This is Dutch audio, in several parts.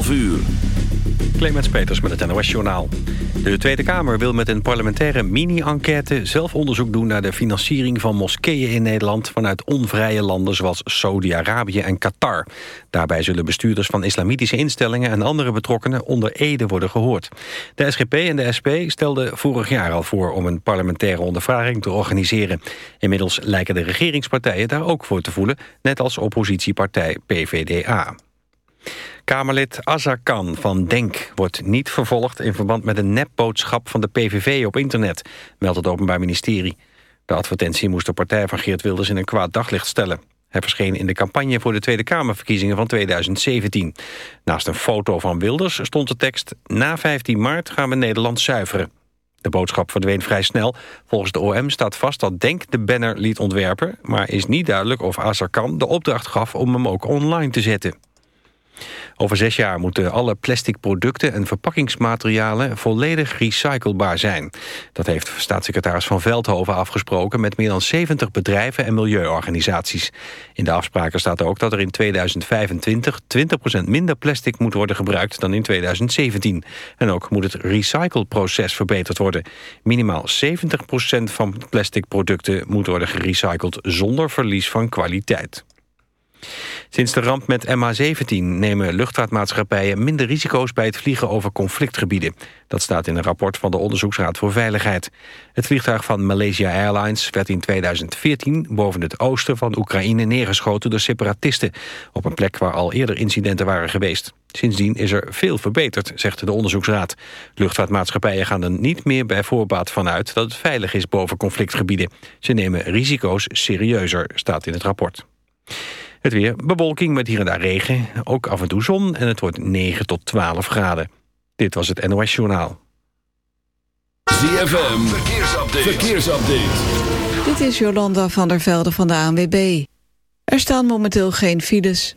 11 uur. Clemens Peters met het NOS Journaal. De Tweede Kamer wil met een parlementaire mini-enquête... zelf onderzoek doen naar de financiering van moskeeën in Nederland... vanuit onvrije landen zoals Saudi-Arabië en Qatar. Daarbij zullen bestuurders van islamitische instellingen... en andere betrokkenen onder Ede worden gehoord. De SGP en de SP stelden vorig jaar al voor... om een parlementaire ondervraging te organiseren. Inmiddels lijken de regeringspartijen daar ook voor te voelen... net als oppositiepartij PVDA. Kamerlid Azarkan van DENK wordt niet vervolgd... in verband met een nepboodschap van de PVV op internet... meldt het Openbaar Ministerie. De advertentie moest de partij van Geert Wilders in een kwaad daglicht stellen. Hij verscheen in de campagne voor de Tweede Kamerverkiezingen van 2017. Naast een foto van Wilders stond de tekst... Na 15 maart gaan we Nederland zuiveren. De boodschap verdween vrij snel. Volgens de OM staat vast dat Denk de banner liet ontwerpen... maar is niet duidelijk of Azarkan de opdracht gaf om hem ook online te zetten. Over zes jaar moeten alle plastic producten en verpakkingsmaterialen volledig recyclebaar zijn. Dat heeft staatssecretaris Van Veldhoven afgesproken met meer dan 70 bedrijven en milieuorganisaties. In de afspraken staat ook dat er in 2025 20% minder plastic moet worden gebruikt dan in 2017. En ook moet het recycleproces verbeterd worden. Minimaal 70% van plastic producten moet worden gerecycled zonder verlies van kwaliteit. Sinds de ramp met MH17 nemen luchtvaartmaatschappijen minder risico's bij het vliegen over conflictgebieden. Dat staat in een rapport van de Onderzoeksraad voor Veiligheid. Het vliegtuig van Malaysia Airlines werd in 2014 boven het oosten van Oekraïne neergeschoten door separatisten. Op een plek waar al eerder incidenten waren geweest. Sindsdien is er veel verbeterd, zegt de onderzoeksraad. Luchtvaartmaatschappijen gaan er niet meer bij voorbaat vanuit dat het veilig is boven conflictgebieden. Ze nemen risico's serieuzer, staat in het rapport. Het weer, bewolking met hier en daar regen, ook af en toe zon... en het wordt 9 tot 12 graden. Dit was het NOS Journaal. ZFM, verkeersupdate. verkeersupdate. Dit is Jolanda van der Velde van de ANWB. Er staan momenteel geen files.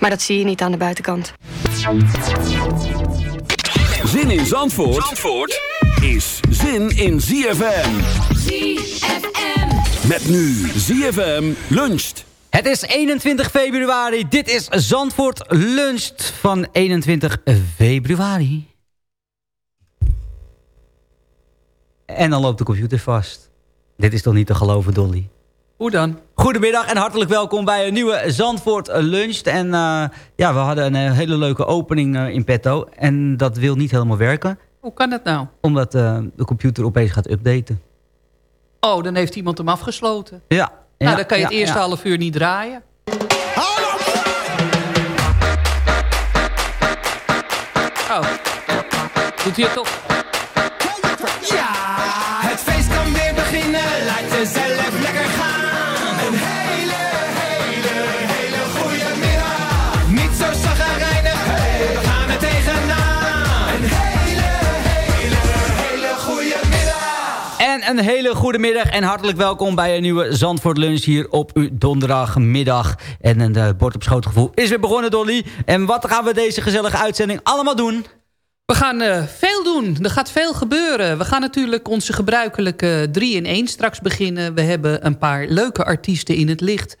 Maar dat zie je niet aan de buitenkant. Zin in Zandvoort, Zandvoort is zin in ZFM. ZFM. Met nu ZFM luncht. Het is 21 februari. Dit is Zandvoort luncht van 21 februari. En dan loopt de computer vast. Dit is toch niet te geloven, Dolly? Hoe dan? Goedemiddag en hartelijk welkom bij een nieuwe Zandvoort Lunch. En uh, ja, we hadden een hele leuke opening uh, in petto. En dat wil niet helemaal werken. Hoe kan dat nou? Omdat uh, de computer opeens gaat updaten. Oh, dan heeft iemand hem afgesloten. Ja. Nou, ja, dan kan je ja, het eerste ja. half uur niet draaien. Oh. Doet hij het toch? Een hele goede middag en hartelijk welkom bij een nieuwe Zandvoort Lunch hier op uw donderdagmiddag. En een uh, bord op schoot gevoel is weer begonnen, Dolly. En wat gaan we deze gezellige uitzending allemaal doen? We gaan uh, veel doen. Er gaat veel gebeuren. We gaan natuurlijk onze gebruikelijke 3 in 1 straks beginnen. We hebben een paar leuke artiesten in het licht.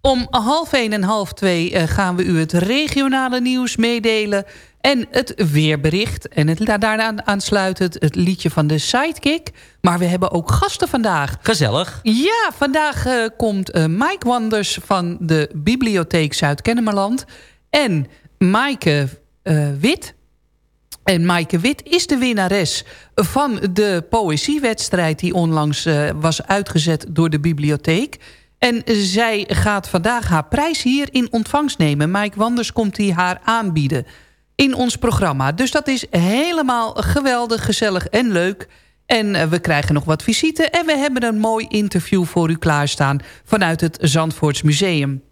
Om half 1 en half 2 uh, gaan we u het regionale nieuws meedelen. En het weerbericht. En het, daarna aansluit het, liedje van de Sidekick. Maar we hebben ook gasten vandaag. Gezellig. Ja, vandaag uh, komt Mike Wanders van de Bibliotheek Zuid-Kennemerland. En Maaike Wit... En Maaike Wit is de winnares van de poëziewedstrijd... die onlangs uh, was uitgezet door de bibliotheek. En zij gaat vandaag haar prijs hier in ontvangst nemen. Maaike Wanders komt die haar aanbieden in ons programma. Dus dat is helemaal geweldig, gezellig en leuk. En uh, we krijgen nog wat visite. En we hebben een mooi interview voor u klaarstaan... vanuit het Zandvoorts Museum.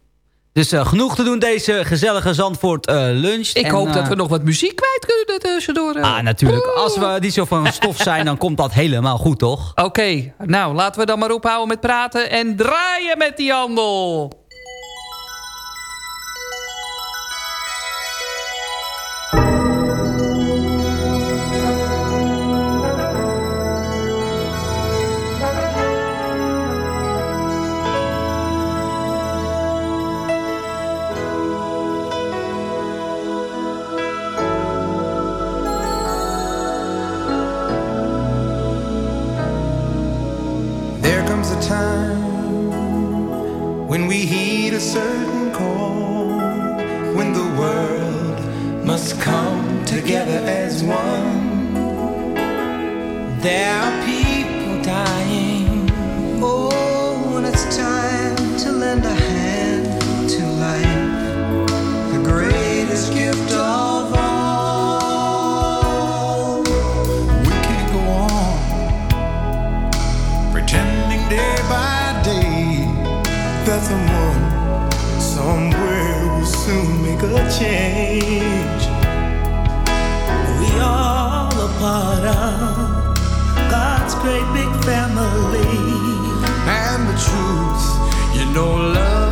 Dus uh, genoeg te doen deze gezellige Zandvoort uh, lunch. Ik en, hoop uh, dat we nog wat muziek kwijt kunnen tussendoor. Ah, natuurlijk. Als we niet zo van stof zijn, dan komt dat helemaal goed, toch? Oké, okay. nou laten we dan maar ophouden met praten en draaien met die handel. When we heed a certain call, when the world must come together as one. There are people dying. Oh, when it's time a change. We all a part of God's great big family. And the truth, you know, love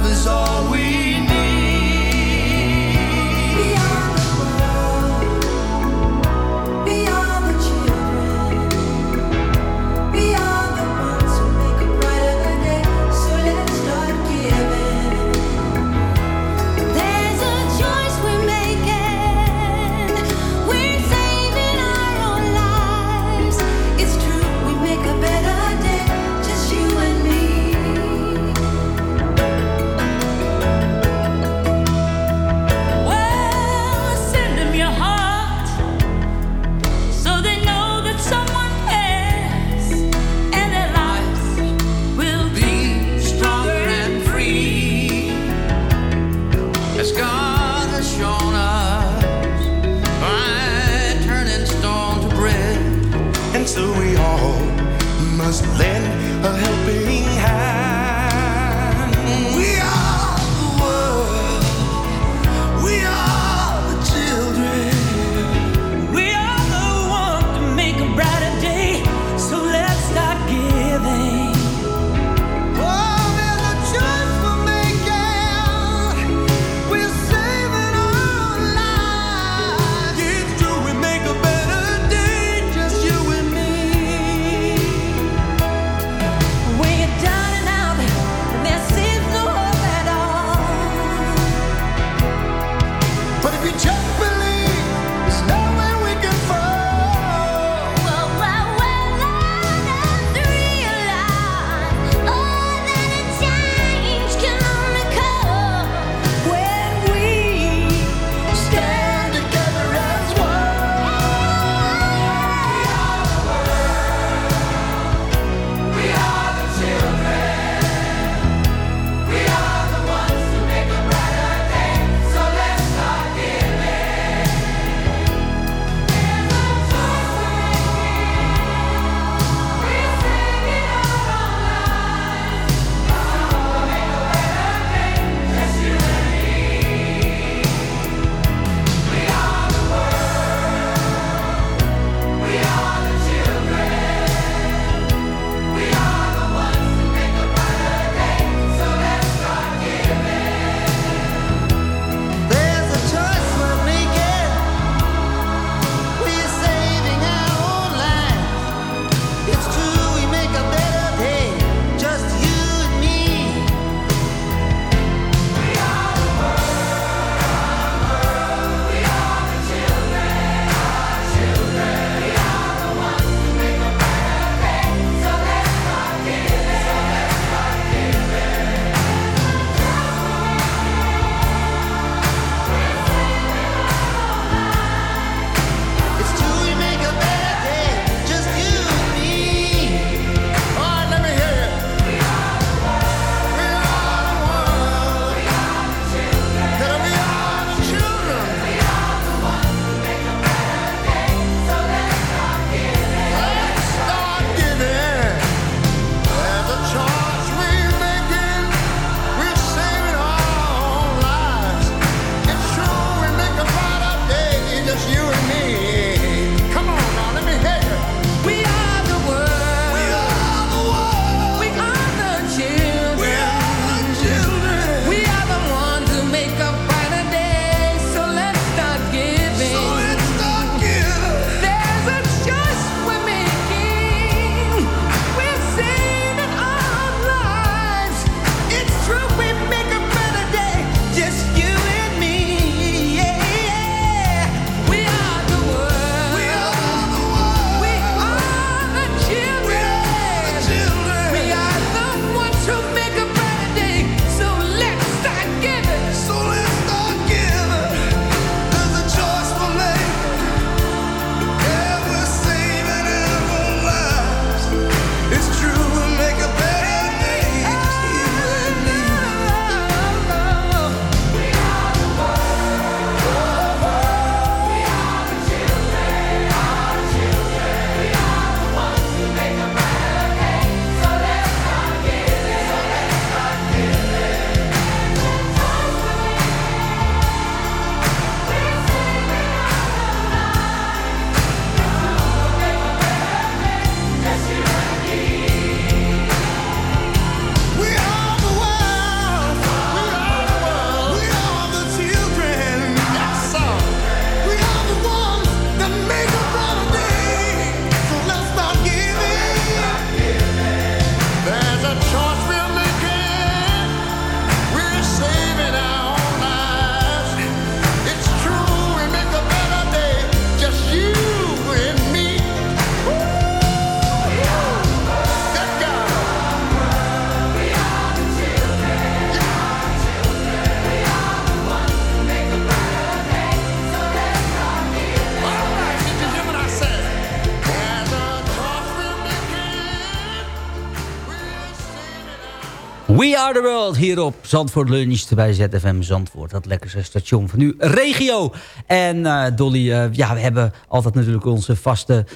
Hier op Zandvoort Lunch bij ZFM Zandvoort. Dat lekkerste station van uw regio. En eh, Dolly, eh, ja, we hebben altijd natuurlijk onze vaste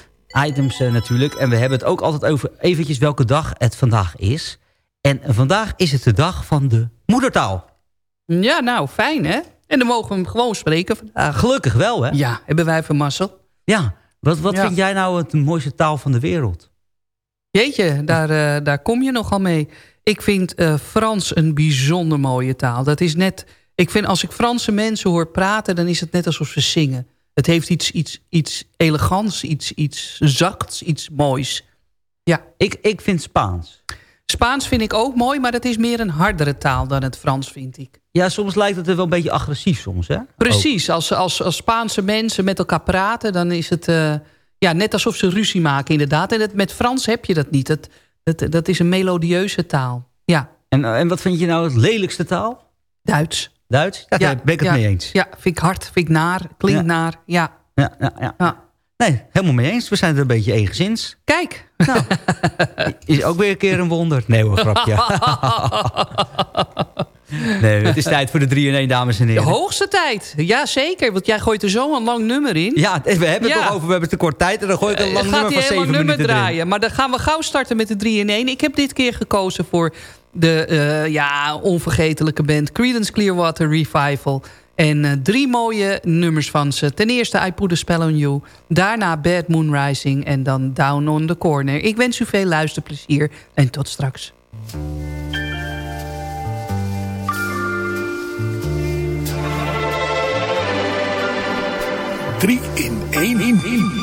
items eh, natuurlijk. En we hebben het ook altijd over eventjes welke dag het vandaag is. En vandaag is het de dag van de moedertaal. Ja, nou, fijn hè? En dan mogen we hem gewoon spreken vandaag. Gelukkig wel, hè? Ja, hebben wij van mazzel. Ja, wat, wat Ja. vind jij nou het mooiste taal van de wereld? Jeetje, daar, daar kom je nogal mee. Ik vind eh, Frans een bijzonder mooie taal. Dat is net, ik vind als ik Franse mensen hoor praten... dan is het net alsof ze zingen. Het heeft iets, iets, iets elegants, iets, iets zachts, iets moois. Ja. Ik, ik vind Spaans. Spaans vind ik ook mooi, maar dat is meer een hardere taal dan het Frans, vind ik. Ja, soms lijkt het er wel een beetje agressief soms, hè? Precies, als, als, als Spaanse mensen met elkaar praten... dan is het eh, ja, net alsof ze ruzie maken, inderdaad. En het, met Frans heb je dat niet. Dat, dat, dat is een melodieuze taal. Ja, En, en wat vind je nou het lelijkste taal? Duits. Duits? Ja, daar ben ik het mee eens. Ja, vind ik hard, vind ik naar, klinkt naar. Ja. Ja, ja, ja. Nee, helemaal mee eens. We zijn er een beetje eensgezind. Kijk. Nou, is ook weer een keer een wonder. Nee hoor, grapje. nee, het is tijd voor de 3 in 1, dames en De heren. hoogste tijd. Ja, zeker. Want jij gooit er zo een lang nummer in. Ja, we hebben het Ja. nog over, we hebben te kort tijd. En dan gooi ik een Eh, lang gaat nummer hij van een lang 7 nummer minuten erin. draaien. Maar dan gaan we gauw starten met de 3 in 1. Ik heb dit keer gekozen voor de eh, ja, onvergetelijke band Creedence Clearwater Revival. En eh, drie mooie nummers van ze. Ten eerste I Put a Spell on You. Daarna Bad Moon Rising. En dan Down on the Corner. Ik wens u veel luisterplezier. En tot straks. 3 in 1.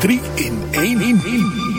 3 in 1 in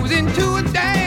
was into a dance.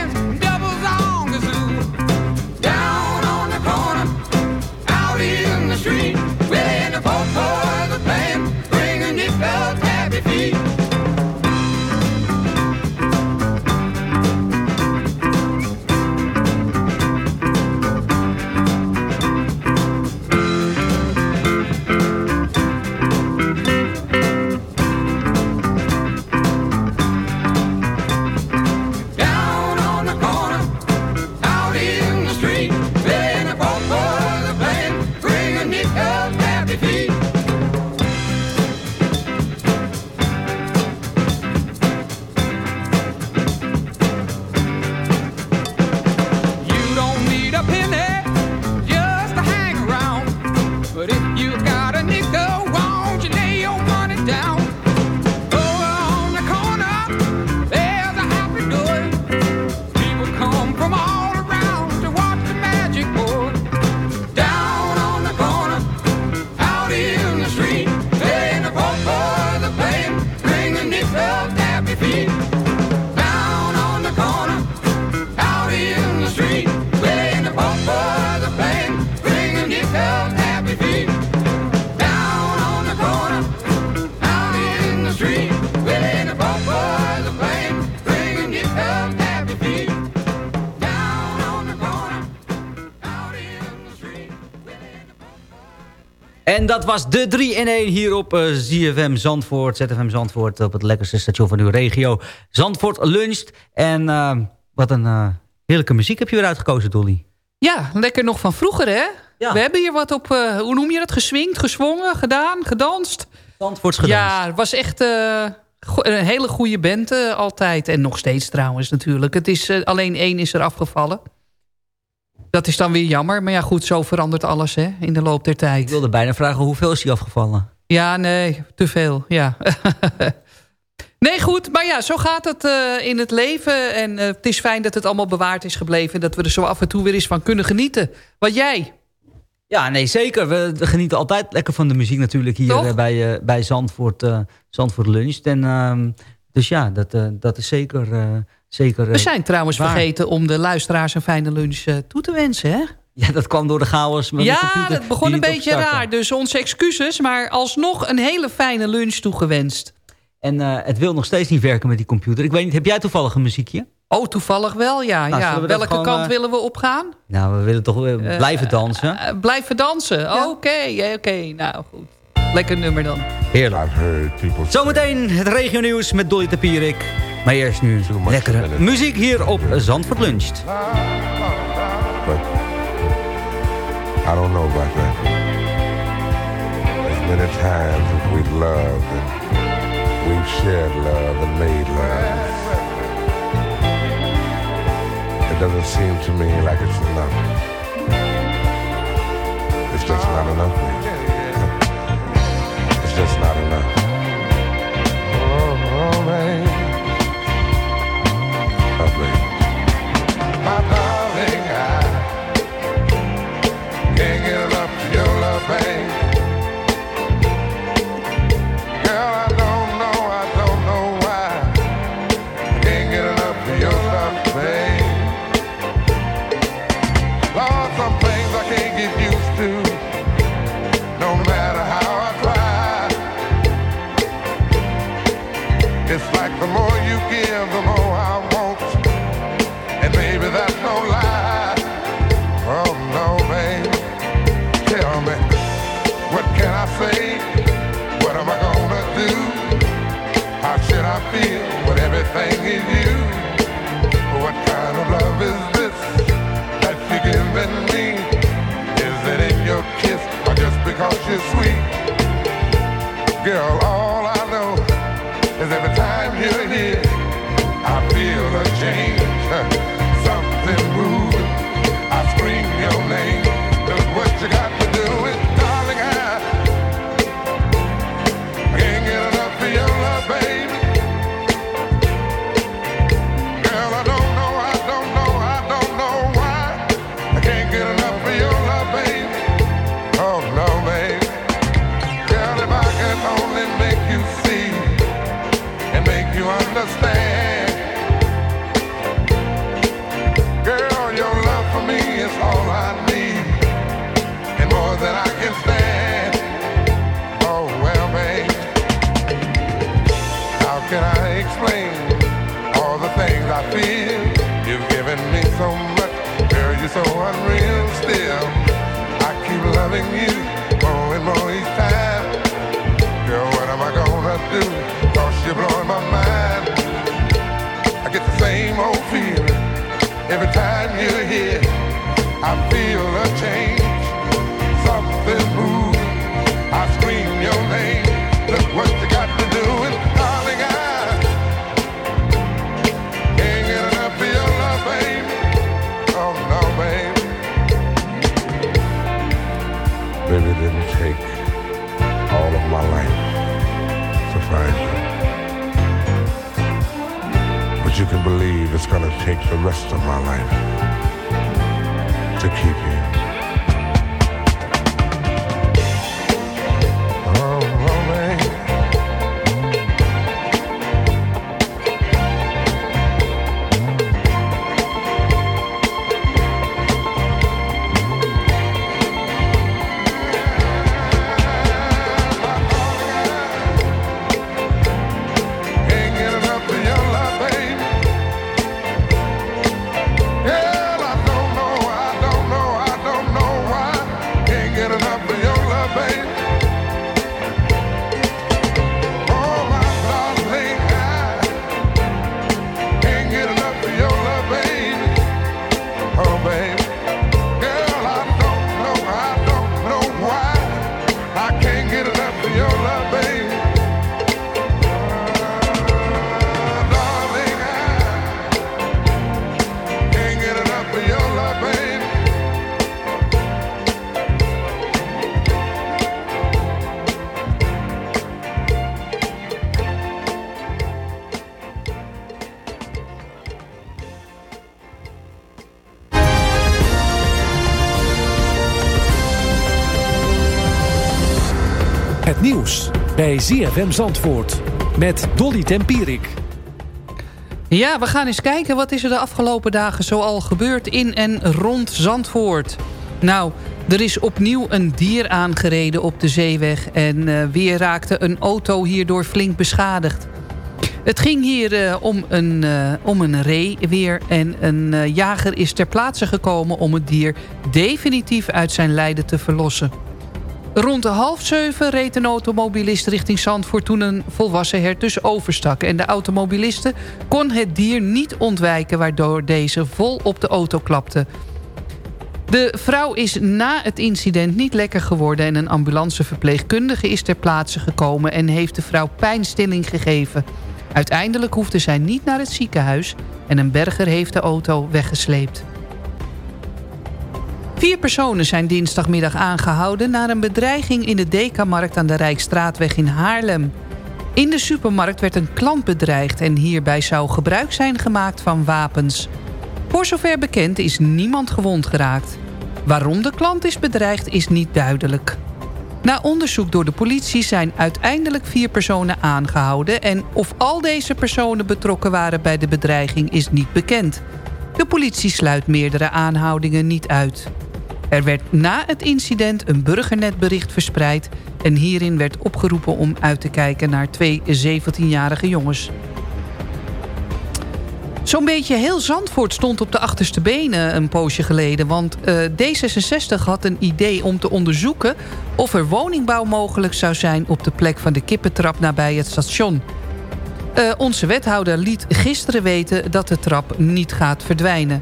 En dat was de 3 in 1 hier op eh, ZFM Zandvoort. ZFM Zandvoort op het lekkerste station van uw regio. Zandvoort luncht. En eh, wat een eh, heerlijke muziek heb je weer uitgekozen, Dolly. Ja, lekker nog van vroeger, hè? We hebben hier wat op, hoe noem je dat? Geswingd, gezwongen, gedaan, gedanst. Zandvoorts gedanst. Ja, het was echt een hele goede band altijd. En nog steeds trouwens natuurlijk. Het is, alleen één is er afgevallen. Dat is dan weer jammer. Maar ja, goed, zo verandert alles hè, in de loop der tijd. Ik wilde bijna vragen, hoeveel is hij afgevallen? Ja, nee, te veel, ja. nee, goed, maar ja, zo gaat het eh, in het leven. En eh, het is fijn dat het allemaal bewaard is gebleven... en dat we er zo af en toe weer eens van kunnen genieten. Wat jij? Ja, nee, zeker. We genieten altijd lekker van de muziek natuurlijk hier Toch? eh, bij, bij Zandvoort, Zandvoort Lunch. En, ehm, dus ja, dat, dat is zeker... zeker We eh, zijn trouwens waar. vergeten om de luisteraars een fijne lunch eh, toe te wensen, hè? Ja, dat kwam door de chaos met de ja, computer dat begon een beetje raar. Dus onze excuses, maar alsnog een hele fijne lunch toegewenst. En eh, het wil nog steeds niet werken met die computer. Ik weet niet, heb jij toevallig een muziekje? Oh, toevallig wel, ja. Nou, ja. we Welke gewoon, kant willen we opgaan? Nou, we willen toch Eh, blijven dansen. Blijven dansen. Oké, oké. Nou, goed. Lekker nummer dan. Heerlijk. Zometeen het regionieuws met Dolly Tapierik. Maar eerst nu lekkere muziek hier op Zandvoort Luncht. I don't know about that. As many times as we've loved and we've shared love and made love, it doesn't seem to me like it's enough. It's just not enough. It's just not enough. Oh, oh baby. Oh, kill. You can believe it's gonna take the rest of my life to keep bij ZFM Zandvoort met Dolly Tempierik. Ja, we gaan eens kijken wat is er de afgelopen dagen zoal gebeurd in en rond Zandvoort. Nou, er is opnieuw een dier aangereden op de zeeweg... en eh, weer raakte een auto hierdoor flink beschadigd. Het ging hier eh, om, een, eh, om een ree weer... en een jager is ter plaatse gekomen om het dier definitief uit zijn lijden te verlossen. Rond de half zeven reed een automobilist richting Zandvoort... toen een volwassen hert dus overstak. En de automobiliste kon het dier niet ontwijken... waardoor deze vol op de auto klapte. De vrouw is na het incident niet lekker geworden... en een ambulanceverpleegkundige is ter plaatse gekomen... en heeft de vrouw pijnstilling gegeven. Uiteindelijk hoefde zij niet naar het ziekenhuis... en een berger heeft de auto weggesleept. Vier personen zijn dinsdagmiddag aangehouden... na een bedreiging in de Dekamarkt aan de Rijkstraatweg in Haarlem. In de supermarkt werd een klant bedreigd... en hierbij zou gebruik zijn gemaakt van wapens. Voor zover bekend is niemand gewond geraakt. Waarom de klant is bedreigd is niet duidelijk. Na onderzoek door de politie zijn uiteindelijk vier personen aangehouden... en of al deze personen betrokken waren bij de bedreiging is niet bekend. De politie sluit meerdere aanhoudingen niet uit. Er werd na het incident een burgernetbericht verspreid... en hierin werd opgeroepen om uit te kijken naar twee 17-jarige jongens. Zo'n beetje heel Zandvoort stond op de achterste benen een poosje geleden. Want eh, D66 had een idee om te onderzoeken... of er woningbouw mogelijk zou zijn op de plek van de kippentrap nabij het station. Eh, onze wethouder liet gisteren weten dat de trap niet gaat verdwijnen.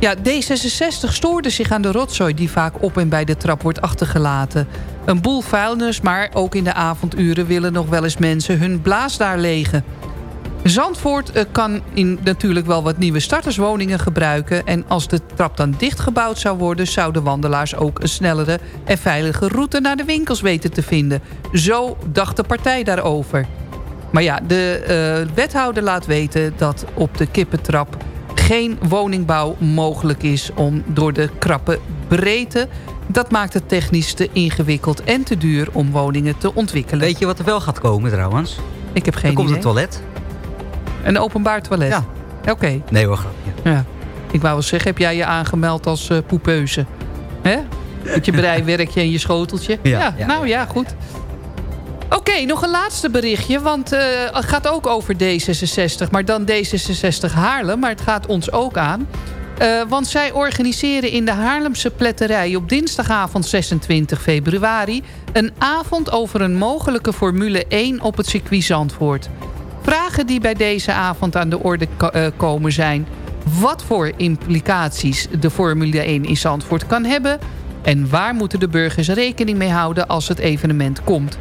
Ja, D66 stoorde zich aan de rotzooi die vaak op en bij de trap wordt achtergelaten. Een boel vuilnis, maar ook in de avonduren willen nog wel eens mensen hun blaas daar legen. Zandvoort eh, kan in natuurlijk wel wat nieuwe starterswoningen gebruiken... en als de trap dan dichtgebouwd zou worden... zouden wandelaars ook een snellere en veilige route naar de winkels weten te vinden. Zo dacht de partij daarover. Maar ja, de eh, wethouder laat weten dat op de kippentrap... geen woningbouw mogelijk is om door de krappe breedte... dat maakt het technisch te ingewikkeld en te duur om woningen te ontwikkelen. Weet je wat er wel gaat komen trouwens? Ik heb geen Er komt idee. een toilet. Een openbaar toilet? Ja. Oké. Nee hoor, grapje. Ja. Ik wou wel zeggen, heb jij je aangemeld als eh poepeuze? Hè? Met je breiwerkje en je schoteltje? Ja, ja, nou ja, goed. Oké, nog een laatste berichtje, want eh, het gaat ook over D66. Maar dan D66 Haarlem, maar het gaat ons ook aan. Eh, want zij organiseren in de Haarlemse pletterij op dinsdagavond 26 februari... een avond over een mogelijke Formule 1 op het circuit Zandvoort. Vragen die bij deze avond aan de orde eh, komen zijn... wat voor implicaties de Formule 1 in Zandvoort kan hebben... en waar moeten de burgers rekening mee houden als het evenement komt...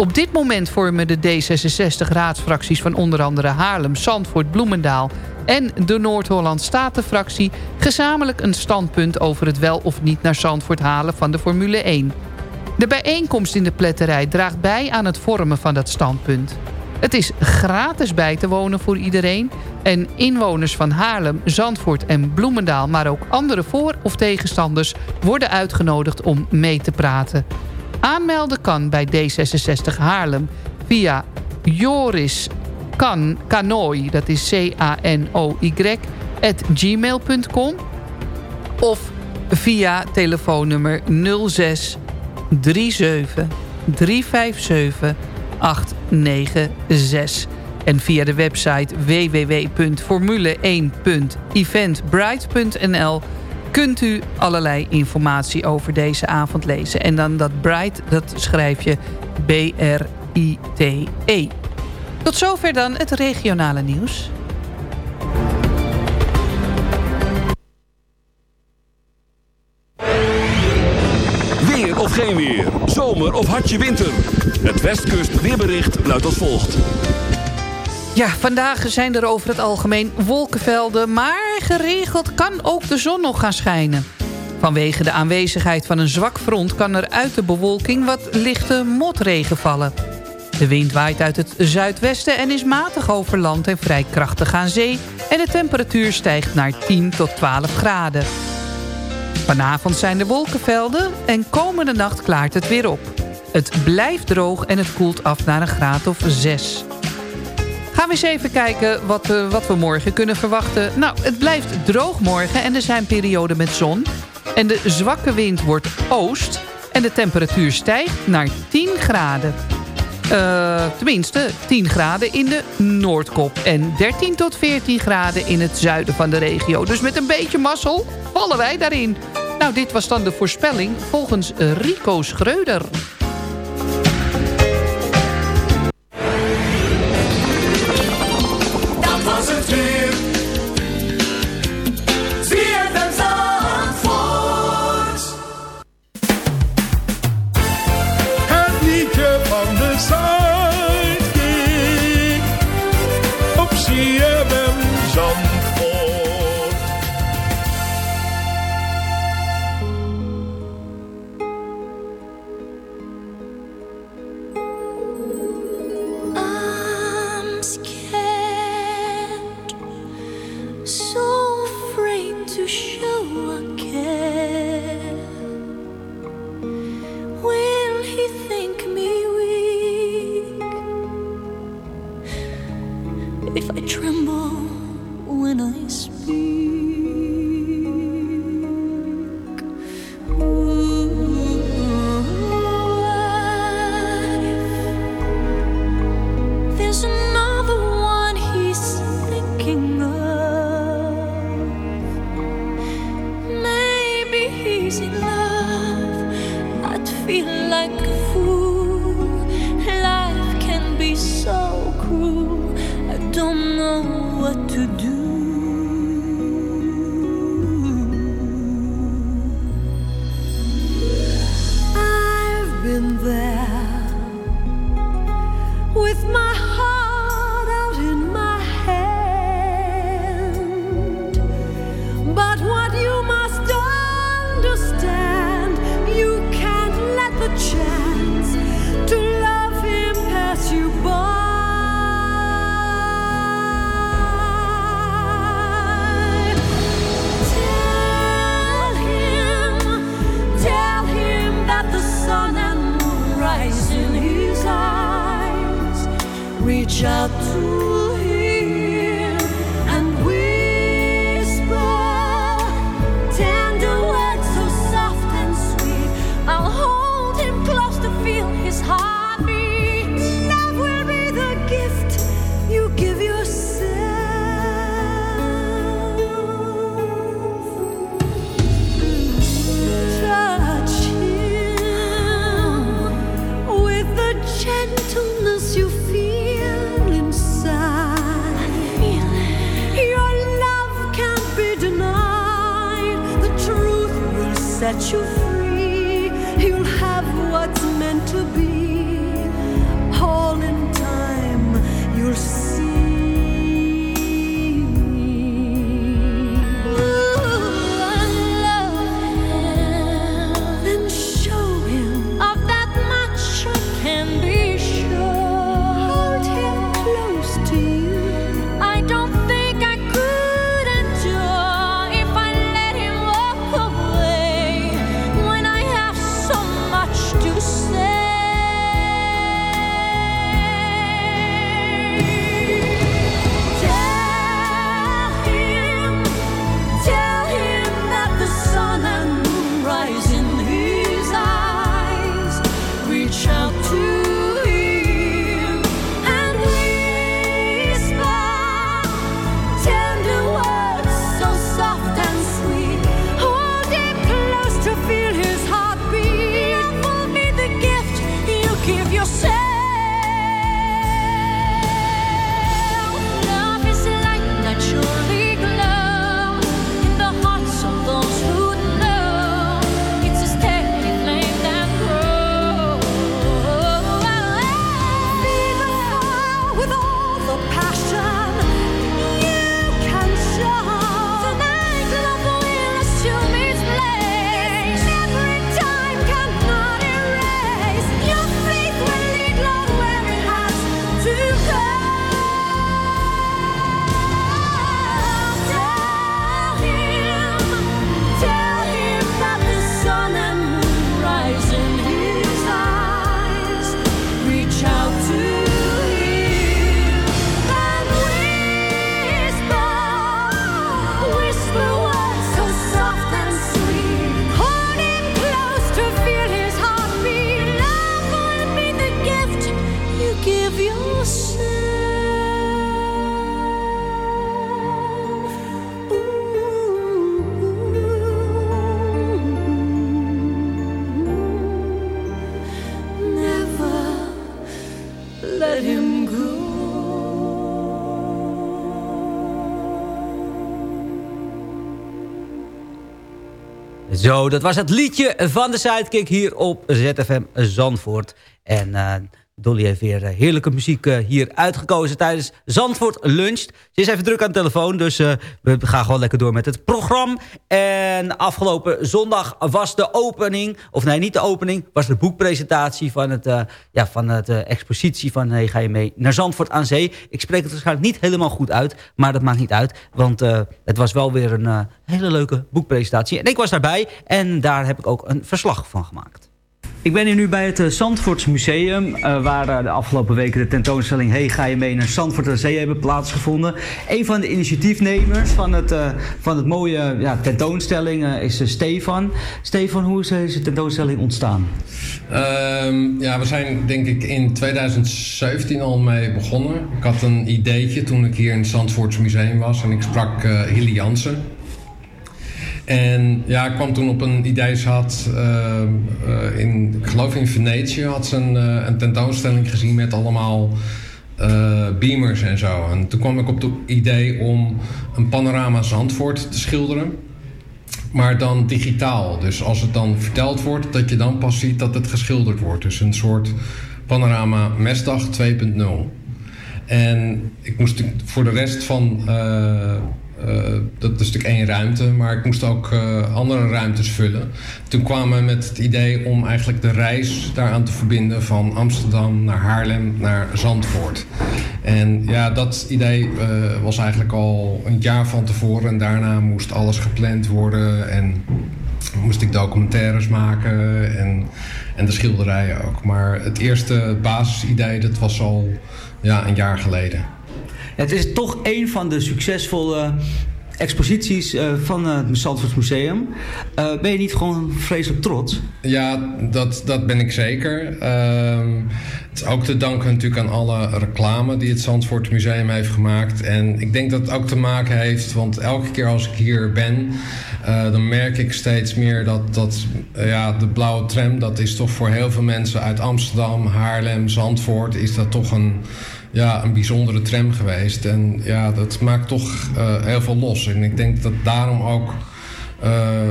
Op dit moment vormen de D66-raadsfracties van onder andere Haarlem, Zandvoort, Bloemendaal en de Noord-Holland Statenfractie gezamenlijk een standpunt over het wel of niet naar Zandvoort halen van de Formule 1. De bijeenkomst in de pletterij draagt bij aan het vormen van dat standpunt. Het is gratis bij te wonen voor iedereen en inwoners van Haarlem, Zandvoort en Bloemendaal, maar ook andere voor- of tegenstanders worden uitgenodigd om mee te praten. Aanmelden kan bij D66 Haarlem via Joris kan, dat is C-A-N-O-Y, at gmail.com of via telefoonnummer 06 37 357 896. En via de website www.formule1.eventbrite.nl kunt u allerlei informatie over deze avond lezen. En dan dat Bright, dat schrijf je B-R-I-T-E. Tot zover dan het regionale nieuws. Weer of geen weer. zomer of hartje winter? Het Westkust weerbericht luidt als volgt. Ja, vandaag zijn er over het algemeen wolkenvelden... maar geregeld kan ook de zon nog gaan schijnen. Vanwege de aanwezigheid van een zwak front... kan er uit de bewolking wat lichte motregen vallen. De wind waait uit het zuidwesten en is matig over land... en vrij krachtig aan zee... en de temperatuur stijgt naar 10 tot 12 graden. Vanavond zijn er wolkenvelden en komende nacht klaart het weer op. Het blijft droog en het koelt af naar een graad of 6. Gaan we eens even kijken wat, eh, wat we morgen kunnen verwachten. Nou, het blijft droog morgen en er zijn perioden met zon. En de zwakke wind wordt oost. En de temperatuur stijgt naar 10 graden. Eh, tenminste, 10 graden in de Noordkop. En 13 tot 14 graden in het zuiden van de regio. Dus met een beetje mazzel vallen wij daarin. Nou, dit was dan de voorspelling volgens Rico Schreuder. You Zo, dat was het liedje van de Sidekick hier op ZFM Zandvoort. En eh, Dolly heeft weer eh, heerlijke muziek eh, hier uitgekozen tijdens Zandvoort Luncht. Ze is even druk aan de telefoon, dus eh, we gaan gewoon lekker door met het programma. En afgelopen zondag was de opening, of nee, niet de opening, was de boekpresentatie van het, ja, van het expositie van hey, ga je mee naar Zandvoort aan Zee. Ik spreek het waarschijnlijk niet helemaal goed uit, maar dat maakt niet uit, want het was wel weer een hele leuke boekpresentatie. En ik was daarbij en daar heb ik ook een verslag van gemaakt. Ik ben hier nu bij het uh, Zandvoorts Museum, eh, waar eh, de afgelopen weken de tentoonstelling Hey, ga je mee naar Zandvoort aan Zee hebben plaatsgevonden. Een van de initiatiefnemers van het, eh, van het mooie ja, tentoonstelling eh, is eh, Stefan. Stefan, hoe is deze tentoonstelling ontstaan? Ehm, ja, we zijn denk ik in 2017 al mee begonnen. Ik had een ideetje toen ik hier in het Zandvoorts Museum was en ik sprak eh Hilly Jansen. En ja, ik kwam toen op een idee. Ze had, ehm, eh, in, ik geloof in Venetië, had ze een, eh, een tentoonstelling gezien met allemaal eh, beamers en zo. En toen kwam ik op het idee om een panorama Zandvoort te schilderen. Maar dan digitaal. Dus als het dan verteld wordt, dat je dan pas ziet dat het geschilderd wordt. Dus een soort panorama mesdag 2.0. En ik moest voor de rest van. Eh, dat is natuurlijk één ruimte, maar ik moest ook eh, andere ruimtes vullen. Toen kwamen we met het idee om eigenlijk de reis daaraan te verbinden van Amsterdam naar Haarlem naar Zandvoort. En ja, dat idee eh, was eigenlijk al een jaar van tevoren en daarna moest alles gepland worden en moest ik documentaires maken en, en de schilderijen ook. Maar het eerste basisidee, dat was al ja, een jaar geleden. Het is toch een van de succesvolle exposities eh, van het Zandvoorts Museum. Eh, ben je niet gewoon vreselijk trots? Ja, dat, dat ben ik zeker. Ehm, het is ook te danken natuurlijk aan alle reclame die het Zandvoort Museum heeft gemaakt. En ik denk dat het ook te maken heeft, want elke keer als ik hier ben, eh, dan merk ik steeds meer dat, dat ja, de blauwe tram, dat is toch voor heel veel mensen uit Amsterdam, Haarlem, Zandvoort, is dat toch een, ja, een bijzondere tram geweest. En ja, dat maakt toch eh, heel veel los. En ik denk dat daarom ook eh,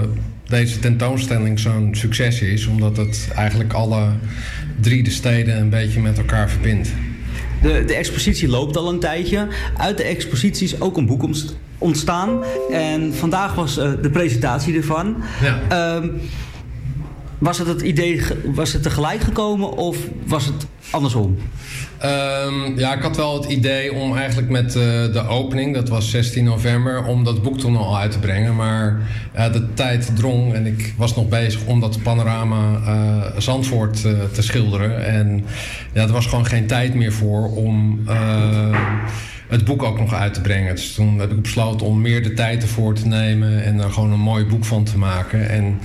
deze tentoonstelling zo'n succes is. Omdat het eigenlijk alle drie de steden een beetje met elkaar verbindt. De, de expositie loopt al een tijdje. Uit de expositie is ook een boek ontst- ontstaan. En vandaag was eh, de presentatie ervan. Ja. Was het het idee, was het tegelijk gekomen of was het andersom? Ehm, ja, ik had wel het idee om eigenlijk met eh, de opening, dat was 16 november, om dat boek toen al uit te brengen. Maar de tijd drong en ik was nog bezig om dat panorama eh, Zandvoort eh, te schilderen. En ja, er was gewoon geen tijd meer voor om het boek ook nog uit te brengen. Dus toen heb ik besloten om meer de tijd ervoor te nemen en er gewoon een mooi boek van te maken. En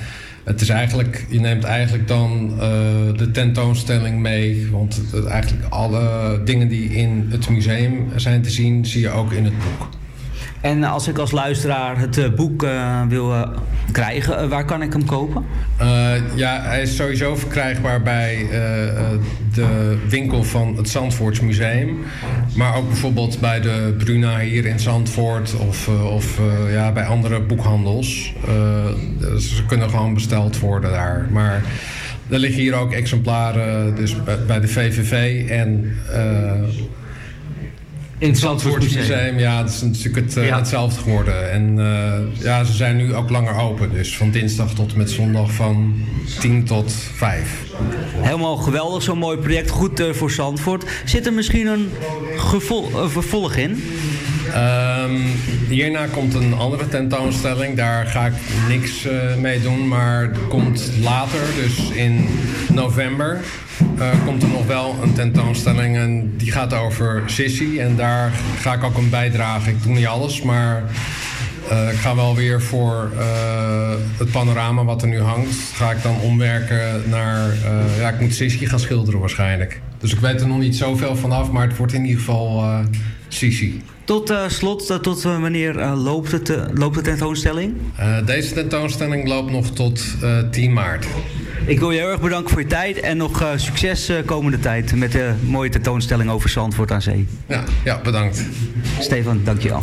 het is eigenlijk, je neemt eigenlijk dan eh, de tentoonstelling mee. Want het- eigenlijk alle dingen die in het museum zijn te zien, zie je ook in het boek. En als ik als luisteraar het eh, boek eh, wil eh, krijgen, waar kan ik hem kopen? Ja, hij is sowieso verkrijgbaar bij de winkel van het Zandvoorts Museum. Maar ook bijvoorbeeld bij de Bruna hier in Zandvoort of, of ja, bij andere boekhandels. Dus ze kunnen gewoon besteld worden daar. Maar er liggen hier ook exemplaren dus bij, de VVV en... in het Zandvoorts Museum. Ja, het is natuurlijk het, eh, hetzelfde geworden. En eh, ja, ze zijn nu ook langer open. Dus van dinsdag tot en met zondag van 10 tot 5. Helemaal geweldig, zo'n mooi project. Goed eh, voor Zandvoort. Zit er misschien een vervolg in? Ehm, hierna komt een andere tentoonstelling. Daar ga ik niks mee doen. Maar komt later, dus in november, eh, komt er nog wel een tentoonstelling. En die gaat over Sissy. En daar ga ik ook een bijdragen. Ik doe niet alles, maar eh, ik ga wel weer voor eh, het panorama wat er nu hangt. Ga ik dan omwerken naar. ja, ik moet Sissy gaan schilderen waarschijnlijk. Dus ik weet er nog niet zoveel vanaf, maar het wordt in ieder geval Sisi. Tot eh, slot, eh, tot eh, wanneer loopt, het, loopt de tentoonstelling? Deze tentoonstelling loopt nog tot eh 10 maart. Ik wil je heel erg bedanken voor je tijd en nog succes komende tijd met de mooie tentoonstelling over Zandvoort aan Zee. Ja, ja bedankt. Stefan, dankjewel.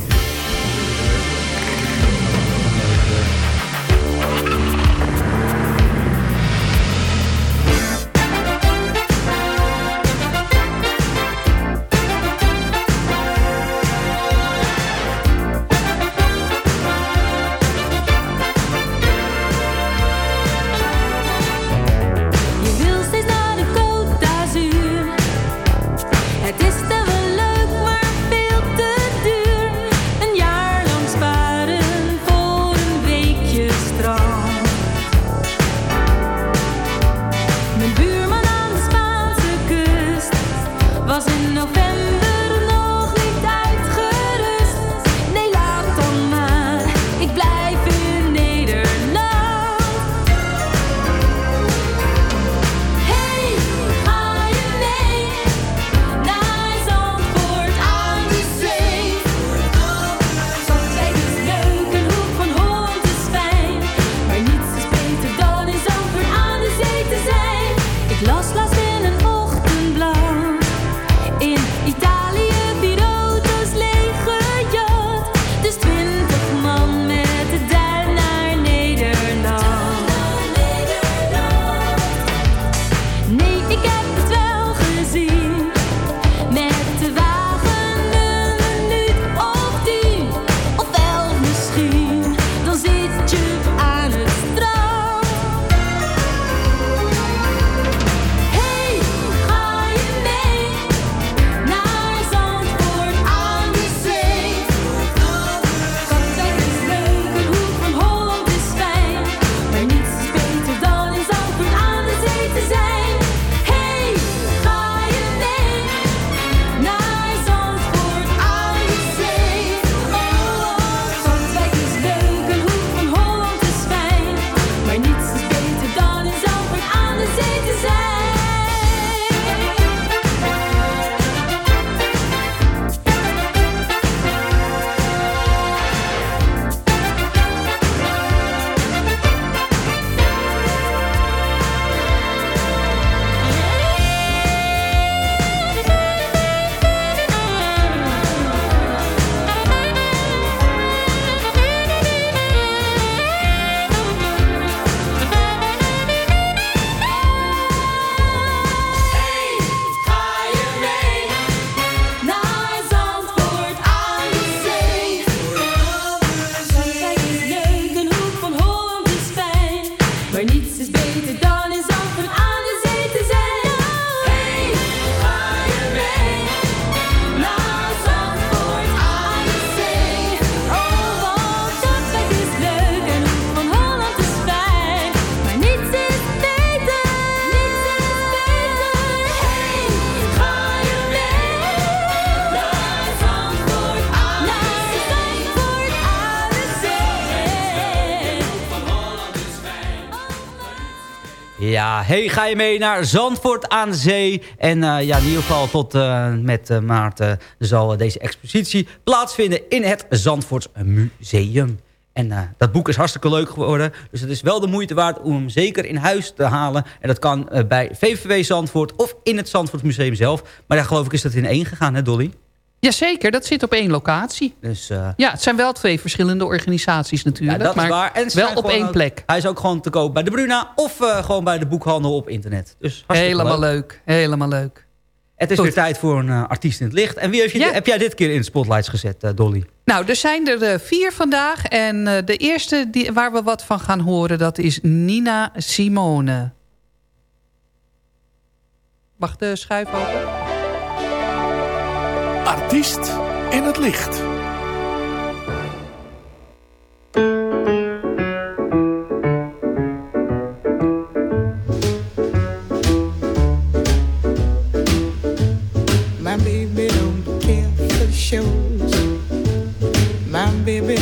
Ja, hey, ga je mee naar Zandvoort aan Zee? En eh, ja, in ieder geval tot eh, met eh, maart zal deze expositie plaatsvinden in het Zandvoorts Museum. En dat boek is hartstikke leuk geworden. Dus het is wel de moeite waard om hem zeker in huis te halen. En dat kan bij VVW Zandvoort of in het Zandvoort Museum zelf. Maar daar geloof ik is dat in één gegaan, hè Dolly? Jazeker, dat zit op één locatie. Dus, eh, Ja, het zijn wel twee verschillende organisaties ja, natuurlijk. dat maar is waar. En wel op één ook- plek. Hij is ook gewoon te koop bij de Bruna of eh, gewoon bij de boekhandel op internet. Dus Helemaal leuk. Helemaal leuk. Het is weer tijd voor een eh, artiest in het licht. En wie heeft je, Ja. heb jij dit keer in de spotlights gezet, Dolly? Nou, er zijn er vier vandaag. En de eerste die, waar we wat van gaan horen, dat is Nina Simone. Mag de schuif open? Artiest in het licht. My baby don't care for shows. My baby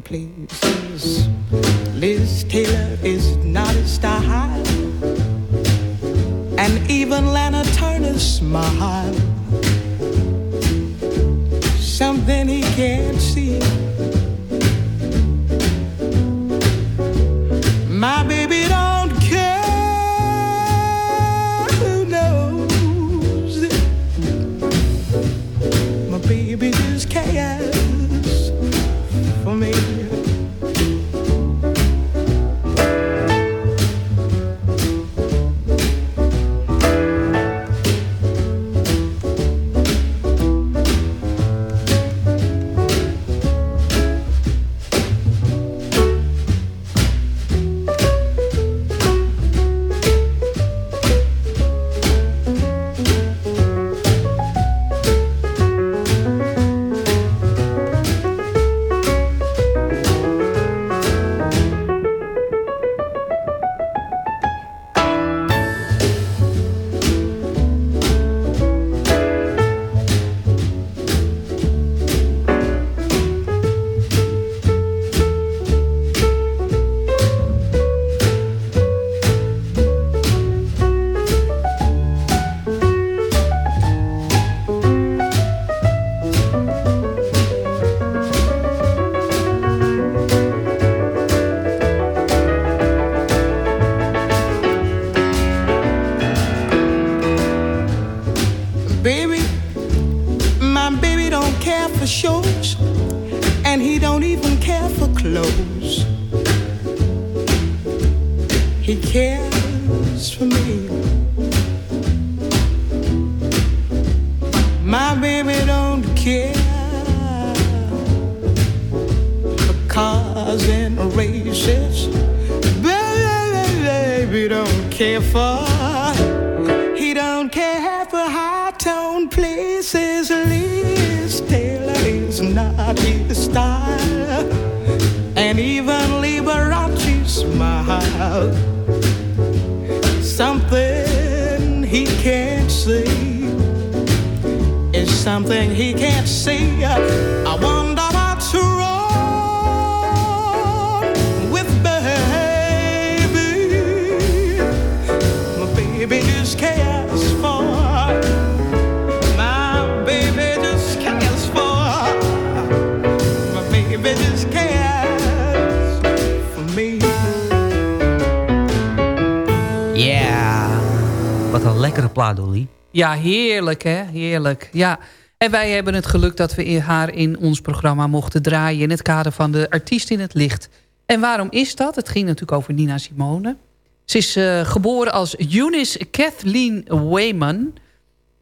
places. Liz Taylor is not a style. And even Lana Turner smile. Something he can't see. Baby don't care for. He don't care for high tone places. Liz Taylor is not his style, and even Liberace smile. Something he can't see is something he can't see. I wonder Ja, heerlijk hè, heerlijk. Ja. En wij hebben het geluk dat we haar in ons programma mochten draaien... in het kader van de artiest in het licht. En waarom is dat? Het ging natuurlijk over Nina Simone. Ze is eh, geboren als Eunice Kathleen Wayman...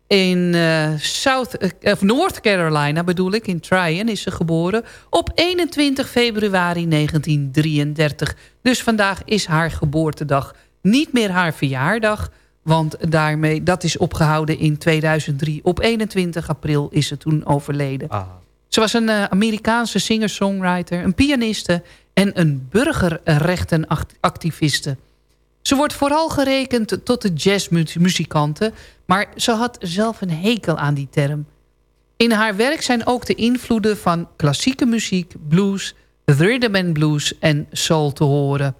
in eh, South, eh, of North Carolina bedoel ik, in Tryon is ze geboren... op 21 februari 1933. Dus vandaag is haar geboortedag niet meer haar verjaardag... Want daarmee, dat is opgehouden in 2003. Op 21 april is ze toen overleden. Ze was een eh, Amerikaanse singer-songwriter, een pianiste... en een burgerrechtenactiviste. Ze wordt vooral gerekend tot de jazzmuzikanten... maar ze had zelf een hekel aan die term. In haar werk zijn ook de invloeden van klassieke muziek, blues... rhythm and blues en soul te horen...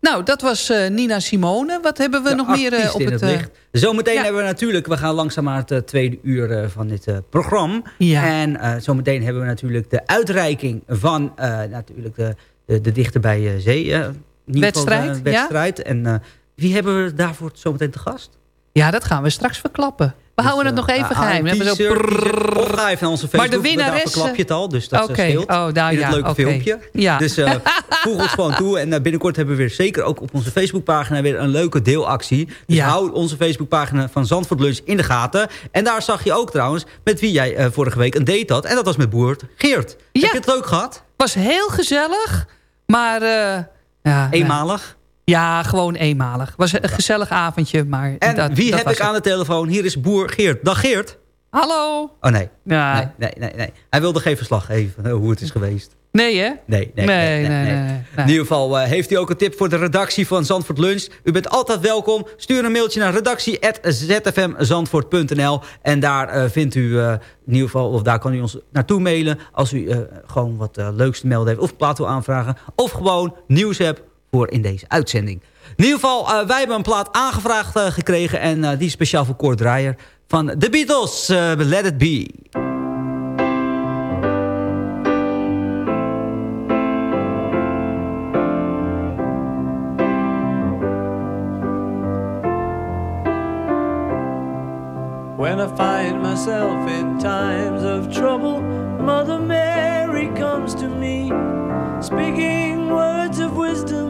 Nou, dat was eh, Nina Simone. Wat hebben we De nog meer eh, op het... het eh, licht. Zometeen hebben we natuurlijk, we gaan langzaam naar het tweede uur van dit programma. Ja. En zometeen hebben we natuurlijk de uitreiking van natuurlijk de, de, de dichter bij zee. eh, Wedstrijd, ja. wedstrijd. En wie hebben we daarvoor zometeen te gast? Ja, dat gaan we straks verklappen. We houden het nog even Ah, geheim. We hebben zo teaser, prrrr. teaser. Of ga even naar onze Maar de Facebook. Daar winnaressen- verklap je het al, dus dat okay. scheelt. oh, nou in het leuke filmpje. Ja. Dus eh, voeg ons gewoon toe. En eh, binnenkort hebben we weer zeker ook op onze Facebookpagina... weer een leuke deelactie. Dus hou onze Facebookpagina van Zandvoort Lunch in de gaten. En daar zag je ook trouwens met wie jij eh, vorige week een date had. En dat was met boert Geert. Heb je het leuk gehad? was heel gezellig, maar... eh, ja, Eenmalig? Ja, gewoon eenmalig. was een gezellig avondje, maar... En dat, wie dat heb ik aan de telefoon? Hier is boer Geert. Dag Geert. Hallo. Oh nee. Ja. Nee, nee, nee, nee. Hij wilde geen verslag geven eh, hoe het is geweest. Nee, hè? Nee, nee, nee, nee. nee, In ieder geval eh, heeft u ook een tip voor de redactie van Zandvoort Lunch. U bent altijd welkom. Stuur een mailtje naar redactie.zfmzandvoort.nl En daar eh, vindt u in ieder geval, of daar kan u ons naartoe mailen... als u gewoon wat leuks te melden heeft of plaat wil aanvragen... of gewoon nieuws hebt voor in deze uitzending. In ieder geval, wij hebben een plaat aangevraagd gekregen... en die is speciaal voor Kort Draaier van The Beatles, Let It Be. When I find myself in times of trouble, Mother Mary comes to me, speaking words of wisdom,